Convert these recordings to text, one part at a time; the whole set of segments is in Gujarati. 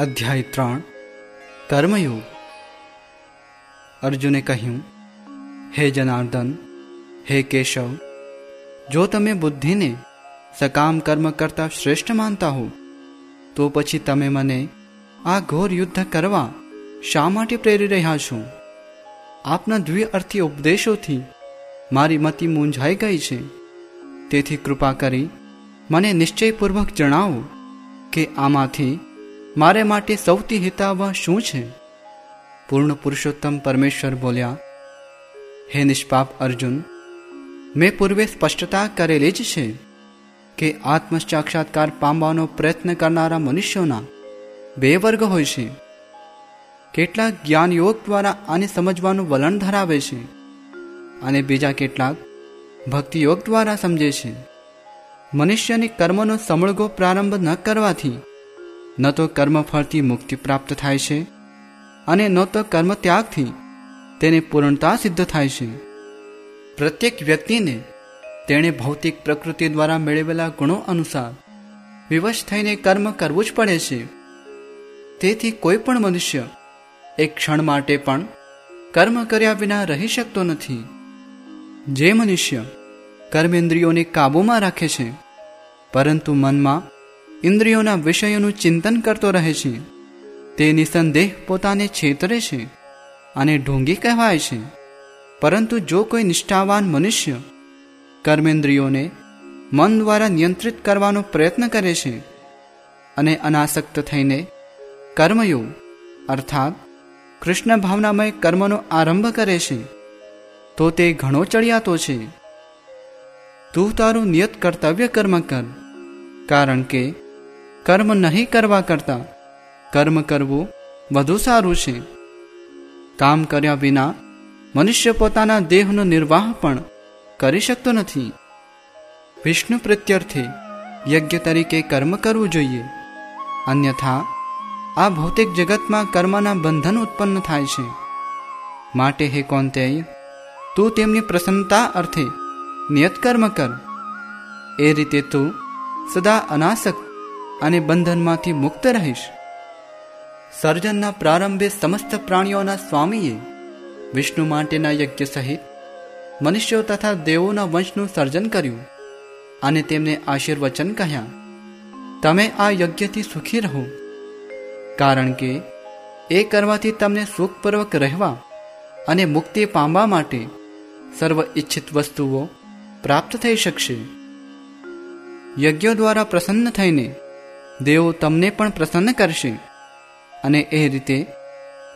અધ્યાય ત્રણ, કર્મયોગ. અર્જુને કહ્યું, હે જનાર્દન, હે કેશવ, જો તમે બુદ્ધિને સકામ કર્મ કરતા શ્રેષ્ઠ માનતા હો, તો પછી તમે મને આ ઘોર યુદ્ધ કરવા શા માટે પ્રેરી રહ્યા છો? આપના દ્વિઅર્થી ઉપદેશોથી મારી મતિ મૂંઝાઈ ગઈ છે. તેથી કૃપા કરી મને નિશ્ચયપૂર્વક જણાવો કે આમાંથી મારે માટે સૌથી હિતાવહ શું છે? પૂર્ણ પુરુષોત્તમ પરમેશ્વર બોલ્યા, હે નિષ્પાપ અર્જુન, મેં પૂર્વે સ્પષ્ટતા કરેલી જ છે કે આત્મ સાક્ષાત્કાર પામવાનો પ્રયત્ન કરનારા મનુષ્યોના બે વર્ગ હોય છે. કેટલાક જ્ઞાન યોગ દ્વારા આને સમજવાનું વલણ ધરાવે છે અને બીજા કેટલાક ભક્તિ યોગ દ્વારા સમજે છે. મનુષ્યની કર્મનો સમળગો પ્રારંભ ન કરવાથી ન તો કર્મફળથી મુક્તિ પ્રાપ્ત થાય છે અને ન તો કર્મ ત્યાગથી તેને પૂર્ણતા સિદ્ધ થાય છે. પ્રત્યેક વ્યક્તિને તેણે ભૌતિક પ્રકૃતિ દ્વારા મેળવેલા ગુણો અનુસાર વિવશ થઈને કર્મ કરવું જ પડે છે. તેથી કોઈ પણ મનુષ્ય એક ક્ષણ માટે પણ કર્મ કર્યા વિના રહી શકતો નથી. જે મનુષ્ય કર્મેન્દ્રિયોને કાબૂમાં રાખે છે, પરંતુ મનમાં ઇન્દ્રિયોના વિષયોનું ચિંતન કરતો રહે છે. તે નિસંદેહ પોતાને છેતરે છે અને ઢોંગી કહેવાય છે. પરંતુ જો કોઈ નિષ્ઠાવાન મનુષ્ય કર્મેન્દ્રિયોને મન દ્વારા નિયંત્રિત કરવાનો પ્રયત્ન કરે છે અને અનાસક્ત થઈને કર્મયોગ અર્થાત કૃષ્ણ ભાવનામય કર્મનો આરંભ કરે છે, તો તે ઘણો ચડિયાતો છે. તું તારું નિયત કર્તવ્ય કર્મ કર, કારણ કે કર્મ નહીં કરવા કરતાં. કર્મ કરવું વધુ સારું છે. કામ કર્યા વિના મનુષ્ય પોતાના દેહનો નિર્વાહ પણ કરી શકતો નથી. વિષ્ણુ પ્રત્યર્થે યજ્ઞ તરીકે કર્મ કરવું જોઈએ. અન્યથા, આ ભૌતિક જગતમાં કર્મના બંધન ઉત્પન્ન થાય છે. માટે હે કોંતેય, તું તેમની પ્રસન્નતા અર્થે નિયત કર્મ કર. એ રીતે તું સદા અનાસક્ત અને બંધનમાંથી મુક્ત રહીશ. સર્જનના પ્રારંભે સમસ્ત પ્રાણીઓના સ્વામીએ વિષ્ણુ માટેના યજ્ઞ સહિત મનુષ્યો તથા દેવોના વંશનું સર્જન કર્યું અને તેમને આશીર્વચન કહ્યા, તમે આ યજ્ઞથી સુખી રહો, કારણ કે એ કરવાથી તમને સુખપૂર્વક રહેવા અને મુક્તિ પામવા માટે સર્વ ઈચ્છિત વસ્તુઓ પ્રાપ્ત થઈ શકશે. યજ્ઞો દ્વારા પ્રસન્ન થઈને દેવો તમને પણ પ્રસન્ન કરશે. અને એ રીતે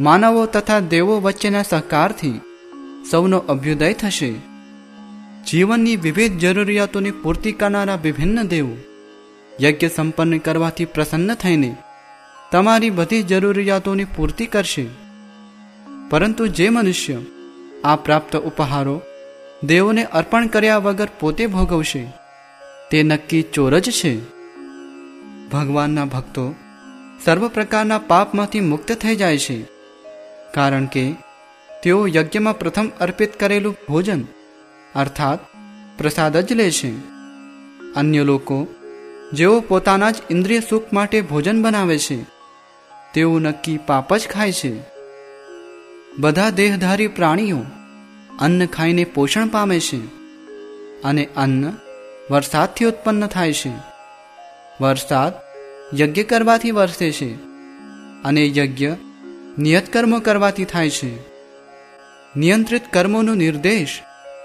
માનવો તથા દેવો વચ્ચેના સહકારથી સૌનો અભ્યુદય થશે. જીવનની વિવિધ જરૂરિયાતોની પૂર્તિ કરનારા વિભિન્ન દેવો યજ્ઞ સંપન્ન કરવાથી પ્રસન્ન થઈને તમારી બધી જરૂરિયાતોની પૂર્તિ કરશે. પરંતુ જે મનુષ્ય આ પ્રાપ્ત ઉપહારો દેવોને અર્પણ કર્યા વગર પોતે ભોગવશે, તે નક્કી ચોર જ છે. ભગવાનના ભક્તો સર્વ પ્રકારના પાપમાંથી મુક્ત થઈ જાય છે. કારણ કે તેઓ યજ્ઞમાં પ્રથમ અર્પિત કરેલું ભોજન અર્થાત પ્રસાદ જ લે છે. અન્ય લોકો જેઓ પોતાના જ ઇન્દ્રિય સુખ માટે ભોજન બનાવે છે, તેઓ નક્કી પાપ જ ખાય છે. બધા દેહધારી પ્રાણીઓ અન્ન ખાઈને પોષણ પામે છે અને અન્ન વરસાદથી ઉત્પન્ન થાય છે. વરસાદ યજ્ઞ કરવાથી વરસે છે અને યજ્ઞ નિયત કર્મો કરવાથી થાય છે. નિયંત્રિત કર્મોનો નિર્દેશ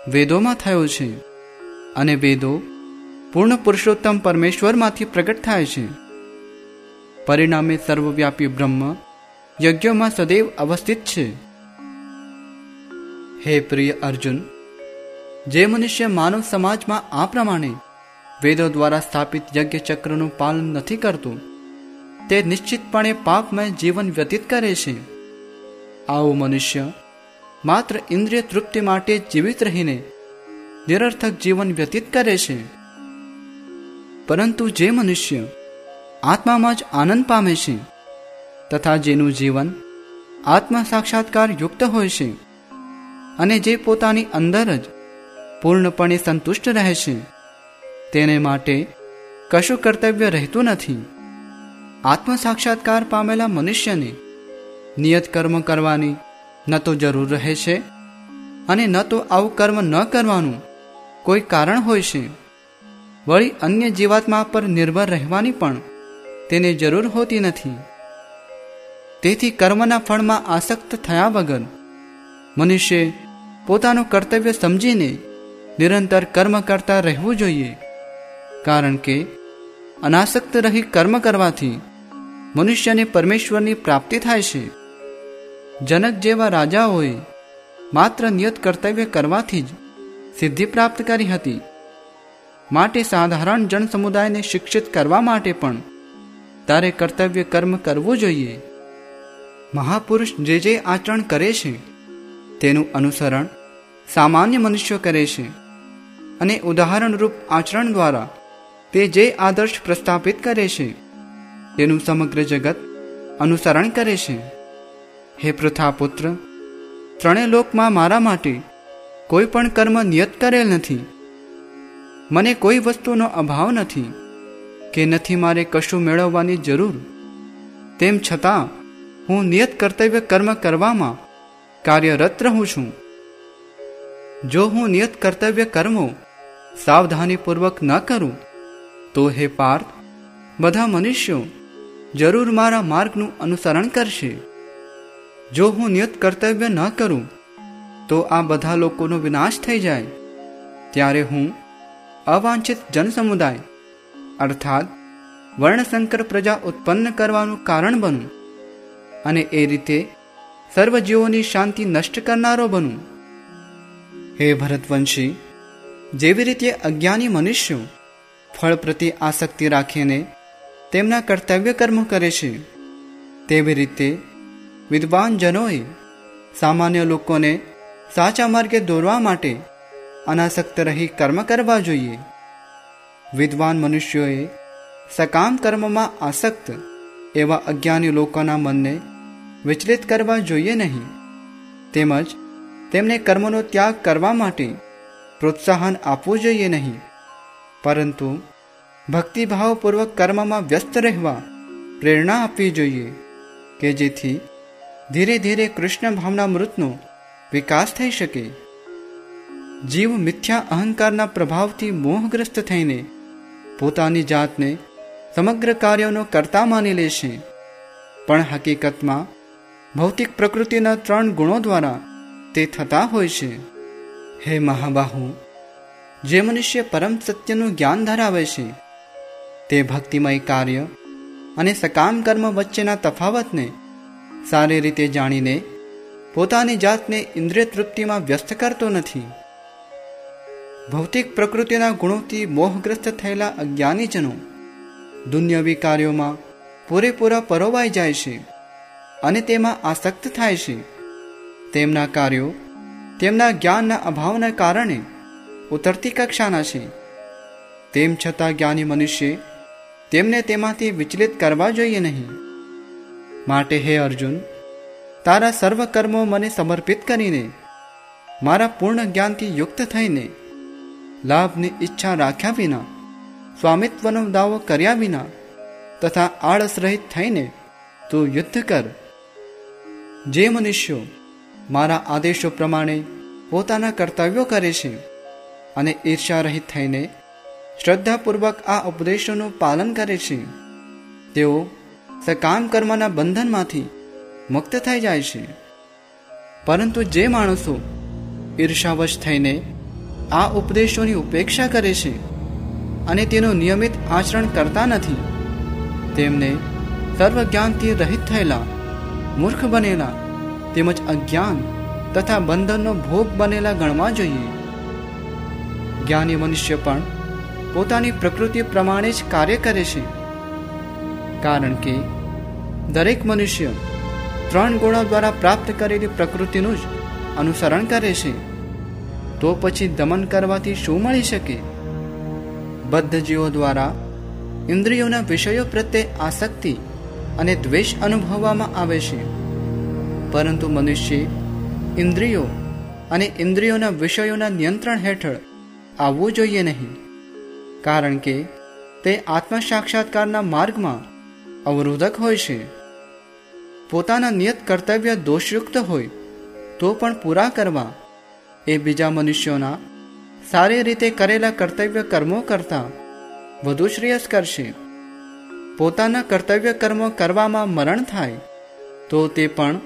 વેદોમાં થયો છે અને વેદો પૂર્ણ પુરુષોત્તમ પરમેશ્વરમાંથી પ્રગટ થાય છે. પરિણામે સર્વવ્યાપી બ્રહ્મ યજ્ઞોમાં સદૈવ અવસ્થિત છે. હે પ્રિય અર્જુન, જે મનુષ્ય માનવ સમાજમાં આ પ્રમાણે વેદો દ્વારા સ્થાપિત યજ્ઞ ચક્રનું પાલન નથી કરતું. તે નિશ્ચિતપણે પાપમય જીવન વ્યતીત કરે છે. આવો મનુષ્ય, માત્ર ઇન્દ્રિય તૃપ્તિ માટે જીવિત રહીને નિરર્થક જીવન વ્યતીત કરે છે. પરંતુ જે મનુષ્ય આત્મામાં જ આનંદ પામે છે, તથા જેનું જીવન આત્મા સાક્ષાત્કાર યુક્ત હોય છે, અને જે પોતાની અંદર જ પૂર્ણપણે સંતુષ્ટ રહે છે. તેને માટે કશું કર્તવ્ય રહેતું નથી. આત્મસાક્ષાત્કાર પામેલા મનુષ્યને નિયત કર્મ કરવાની ન તો જરૂર રહે છે અને ન તો આવું કર્મ ન કરવાનું કોઈ કારણ હોય છે. વળી અન્ય જીવાત્મા પર નિર્ભર રહેવાની પણ તેને જરૂર હોતી નથી. તેથી કર્મના ફળમાં આસક્ત થયા વગર મનુષ્ય પોતાનું કર્તવ્ય સમજીને નિરંતર કર્મ કરતા રહેવું જોઈએ. કારણ કે અનાસક્ત રહી કર્મ કરવાથી મનુષ્યને પરમેશ્વરની પ્રાપ્તિ થાય છે. જનક જેવા રાજાઓએ માત્ર નિયત કર્તવ્ય કરવાથી જ સિદ્ધિ પ્રાપ્ત કરી હતી. માટે સાધારણ જનસમુદાયને શિક્ષિત કરવા માટે પણ તારે કર્તવ્ય કર્મ કરવું જોઈએ. મહાપુરુષ જે જે આચરણ કરે છે, તેનું અનુસરણ સામાન્ય મનુષ્યો કરે છે. અને ઉદાહરણરૂપ આચરણ દ્વારા તે જે આદર્શ પ્રસ્થાપિત કરે છે, તેનું સમગ્ર જગત અનુસરણ કરે છે. હે પુત્ર ત્રણેય લોકમાં મારા માટે કોઈ પણ કર્મ નિયત કરેલ નથી. મને કોઈ વસ્તુનો અભાવ નથી કે નથી મારે કશું મેળવવાની જરૂર. તેમ છતાં, હું નિયત કર્તવ્ય કર્મ કરવામાં કાર્યરત રહું છું. જો હું નિયત કર્તવ્ય કર્મો સાવધાનીપૂર્વક ન કરું તો હે પાર્થ, બધા મનુષ્યો જરૂર મારા માર્ગનું અનુસરણ કરશે. જો હું નિયત કર્તવ્ય ન કરું, તો આ બધા લોકોનો વિનાશ થઈ જાય. ત્યારે હું અવાંછિત જનસમુદાય, અર્થાત વર્ણશંકર પ્રજા ઉત્પન્ન કરવાનું કારણ બનું અને એ રીતે સર્વજીવોની શાંતિ નષ્ટ કરનારો બનું. હે ભરતવંશી, જેવી રીતે અજ્ઞાની મનુષ્યો ફળ પ્રત્યે આસક્તિ રાખીને તેમના કર્તવ્ય કર્મ કરે છે. તેવી રીતે વિદ્વાનજનોએ સામાન્ય લોકોને સાચા માર્ગે દોરવા માટે અનાસક્ત રહી કર્મ કરવા જોઈએ. વિદ્વાન મનુષ્યોએ સકામ કર્મમાં આસક્ત એવા અજ્ઞાની લોકોના મનને વિચલિત કરવા જોઈએ નહીં. તેમજ તેમને કર્મનો ત્યાગ કરવા માટે પ્રોત્સાહન આપવું જોઈએ નહીં. પરંતુ ભક્તિભાવપૂર્વક કર્મમાં વ્યસ્ત રહેવા પ્રેરણા આપવી જોઈએ કે જેથી ધીરે ધીરે કૃષ્ણ ભાવના મૃતનો વિકાસ થઈ શકે. જીવ મિથ્યા અહંકારના પ્રભાવથી મોહગ્રસ્ત થઈને પોતાની જાતને સમગ્ર કાર્યોનો કરતા માની લેશે પણ હકીકતમાં ભૌતિક પ્રકૃતિના ત્રણ ગુણો દ્વારા તે થતા હોય છે. હે મહાબાહુ જે મનુષ્ય પરમ સત્યનું જ્ઞાન ધરાવે છે, તે ભક્તિમય કાર્ય અને સકામ કર્મ વચ્ચેના તફાવતને સારી રીતે જાણીને પોતાની જાતને ઇન્દ્રિય તૃપ્તિમાં વ્યસ્ત કરતો નથી. ભૌતિક પ્રકૃતિના ગુણોથી મોહગ્રસ્ત થયેલા અજ્ઞાનીજનો દુન્યવી કાર્યોમાં પૂરેપૂરા પરોવાઈ જાય છે અને તેમાં આસક્ત થાય છે. તેમના કાર્યો તેમના જ્ઞાનના અભાવના કારણે ઉતરતી કક્ષાના છે. તેમ છતાં જ્ઞાની મનુષ્ય તેમને તેમાંથી વિચલિત કરવા જોઈએ નહીં. માટે હે અર્જુન, તારા સર્વ કર્મો મને સમર્પિત કરીને, મારા પૂર્ણ જ્ઞાનથી યુક્ત થઈને, લાભની ઈચ્છા રાખ્યા વિના, સ્વામિત્વનો દાવો કર્યા વિના, તથા આળસ રહિત થઈને તું યુદ્ધ કર. જે મનુષ્યો મારા આદેશો પ્રમાણે પોતાના કર્તવ્યો કરે છે અને ઈર્ષારહિત થઈને શ્રદ્ધાપૂર્વક આ ઉપદેશોનું પાલન કરે છે. તેઓ સકામ કર્મના બંધનમાંથી મુક્ત થઈ જાય છે. પરંતુ જે માણસો ઈર્ષાવશ થઈને આ ઉપદેશોની ઉપેક્ષા કરે છે અને તેનું નિયમિત આચરણ કરતા નથી, તેમને સર્વ જ્ઞાનથી રહિત થયેલા, મૂર્ખ બનેલા તેમજ અજ્ઞાન તથા બંધનનો ભોગ બનેલા ગણવા જોઈએ. જ્ઞાની મનુષ્ય પણ પોતાની પ્રકૃતિ પ્રમાણે જ કાર્ય કરે છે. કારણ કે દરેક મનુષ્ય ત્રણ ગુણો દ્વારા પ્રાપ્ત કરેલી પ્રકૃતિનું જ અનુસરણ કરે છે. તો પછી દમન કરવાથી શું મળી શકે? બદ્ધ જીવો દ્વારા ઇન્દ્રિયોના વિષયો પ્રત્યે આસક્તિ અને દ્વેષ અનુભવવામાં આવે છે. પરંતુ મનુષ્ય ઇન્દ્રિયો અને ઇન્દ્રિયોના વિષયોના નિયંત્રણ હેઠળ આવવું જોઈએ નહીં. કારણ કે તે આત્મ સાક્ષાત્કારના માર્ગમાં અવરોધક હોય છે. પોતાના નિયત કર્તવ્ય દોષયુક્ત હોય, તો પણ પૂરા કરવા એ બીજા મનુષ્યોના સારી રીતે કરેલા કર્તવ્ય કર્મો કરતાં વધુ શ્રેયસ કરશે. પોતાના કર્તવ્ય કર્મો કરવામાં મરણ થાય, તો તે પણ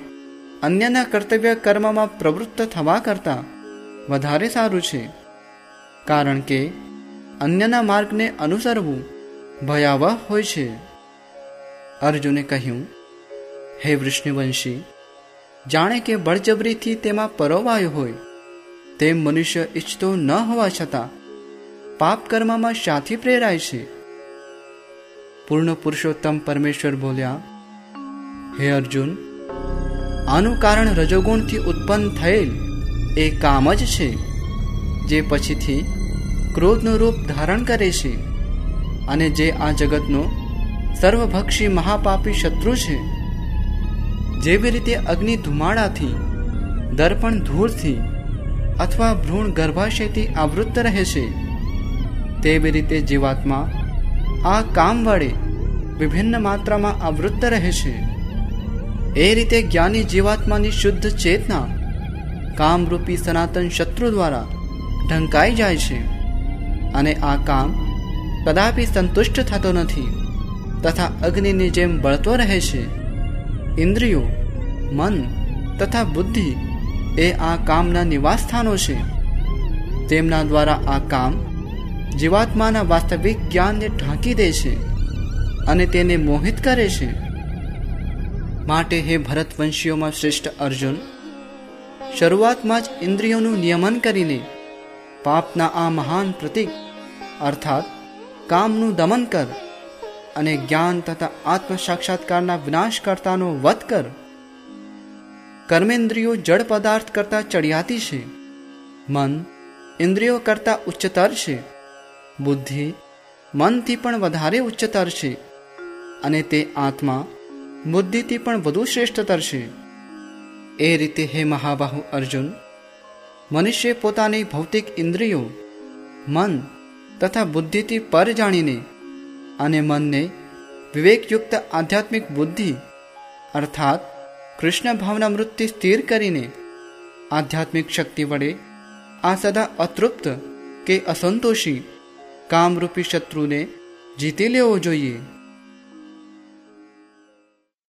અન્યના કર્તવ્ય કર્મમાં પ્રવૃત્ત થવા કરતાં વધારે સારું છે. કારણ કે અન્યના માર્ગને અનુસરવું ભયાવહ હોય છે. અર્જુને કહ્યું, હે વૃષ્ણિવંશી, જાણે કે બળજબરીથી તેમાં પરોવાયો હોય, તેમ મનુષ્ય ઈચ્છતો ન હોવા છતાં પાપ કર્મમાં શાથી પ્રેરાય છે. પૂર્ણ પુરુષોત્તમ પરમેશ્વર બોલ્યા, હે અર્જુન, આનું કારણ રજોગુણથી ઉત્પન્ન થયેલ એ કામ જ છે. જે પછીથી ક્રોધનું રૂપ ધારણ કરે છે અને જે આ જગતનો સર્વભક્ષી મહાપાપી શત્રુ છે. જેવી રીતે અગ્નિ ધુમાડાથી, દર્પણ ધૂળથી અથવા ભ્રૂણ ગર્ભાશયથી આવૃત્ત રહે છે, તેવી રીતે જીવાત્મા આ કામ વડે વિભિન્ન માત્રામાં આવૃત્ત રહે છે. એ રીતે જ્ઞાની જીવાત્માની શુદ્ધ ચેતના કામરૂપી સનાતન શત્રુ દ્વારા ઢંકાઈ જાય છે. અને આ કામ કદાપી સંતુષ્ટ થતો નથી તથા અગ્નિની જેમ બળતો રહે છે. ઇન્દ્રિયો, મન તથા બુદ્ધિ એ આ કામના નિવાસસ્થાનો છે. તેમના દ્વારા આ કામ જીવાત્માના વાસ્તવિક જ્ઞાનને ઢાંકી દે છે અને તેને મોહિત કરે છે. માટે હે ભરતવંશીઓમાં શ્રેષ્ઠ અર્જુન, શરૂઆતમાં જ ઇન્દ્રિયોનું નિયમન કરીને પાપના આ મહાન પ્રતીક, અર્થાત કામનું દમન કર અને જ્ઞાન તથા આત્મ સાક્ષાત્કારના વિનાશકર્તાનો વધ કર. કર્મેન્દ્રિયો જળ પદાર્થ કરતાં ચડિયાતી છે. મન ઇન્દ્રિયો કરતાં ઉચ્ચતર છે. બુદ્ધિ મનથી પણ વધારે ઉચ્ચતર છે અને તે આત્મા બુદ્ધિથી પણ વધુ શ્રેષ્ઠતર છે. એ રીતે હે મહાબાહુ અર્જુન મનુષ્ય પોતાની ભૌતિક ઇન્દ્રિયો, મન તથા બુદ્ધિથી પર જાણીને અને મનને વિવેકયુક્ત આધ્યાત્મિક બુદ્ધિ અર્થાત કૃષ્ણ ભાવના મૃત્યુ સ્થિર કરીને આધ્યાત્મિક શક્તિ વડે આ સદા અતૃપ્ત કે અસંતોષી કામરૂપી શત્રુને જીતી લેવો જોઈએ.